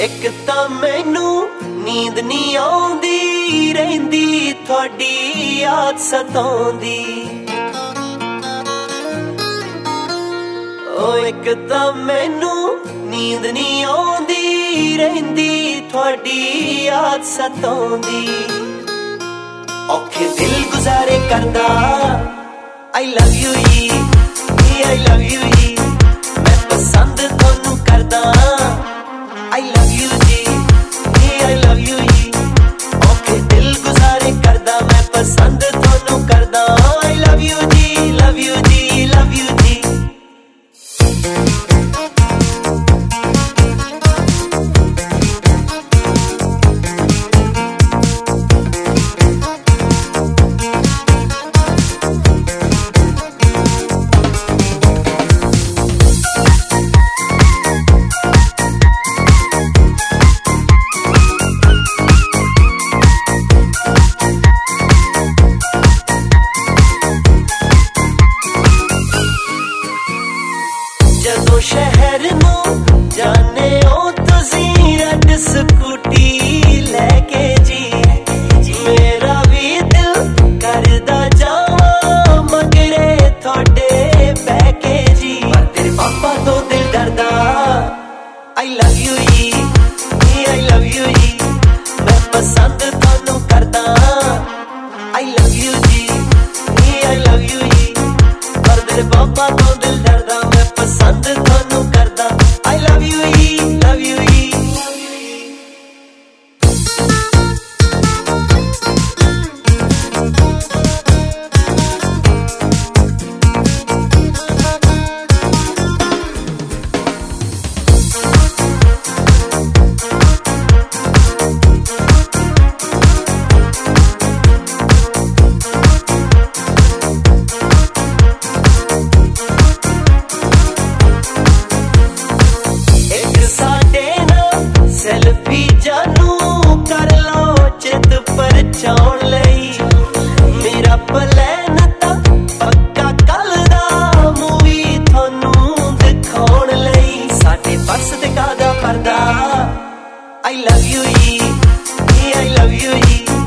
ਇੱਕ ਤਾਂ ਮੈਨੂੰ ਨੀਂਦ ਨਹੀਂ ਆਉਂਦੀ, ਰਹਿੰਦੀ ਤੁਹਾਡੀ ਯਾਦ ਸਤਾਉਂਦੀ। ਓ ਇੱਕ ਤਾਂ ਮੈਨੂੰ ਨੀਂਦ ਨਹੀਂ ਆਉਂਦੀ, ਰਹਿੰਦੀ ਤੁਹਾਡੀ ਯਾਦ ਸਤਾਉਂਦੀ। ਔਖੇ ਦਿਲ ਗੁਜ਼ਾਰੇ encanta. I love you, G. I love you. ਜਦੋਂ ਸ਼ਹਿਰ ਨੂੰ ਆਈ ਲਵ ਯੂ ਜੀ। ਆਈ ਲਵ ਯੂ ਜੀ। ਮੈਂ ਪਸੰਦ ਤੁਹਾਨੂੰ ਕਰਦਾ। ਆਈ ਲਵ ਯੂ ਜੀ ਆਈ ਲਵ ਯੂ ਜੀ। ਪਰ ਤੇਰੇ ਪਾਪਾ not apartada. I love you, I love you.